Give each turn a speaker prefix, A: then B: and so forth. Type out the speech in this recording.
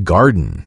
A: garden.